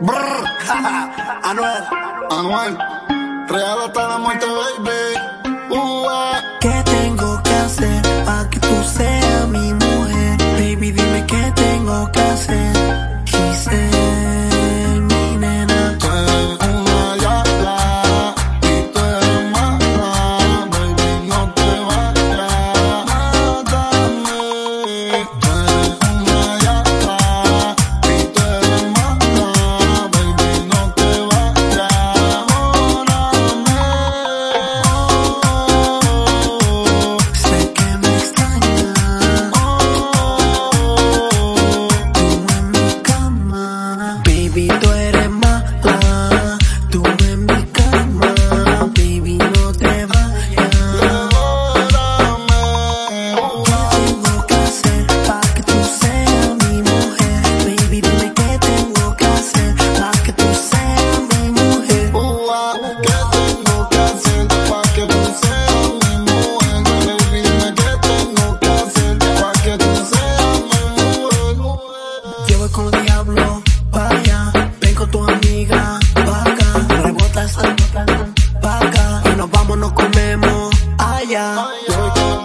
Brr, Anuel, Anuel, real hasta la muerte, baby. Uh, ¿Qué tengo amiga, vaca, rebotas, vaca, nos vamos, nos comemos allá.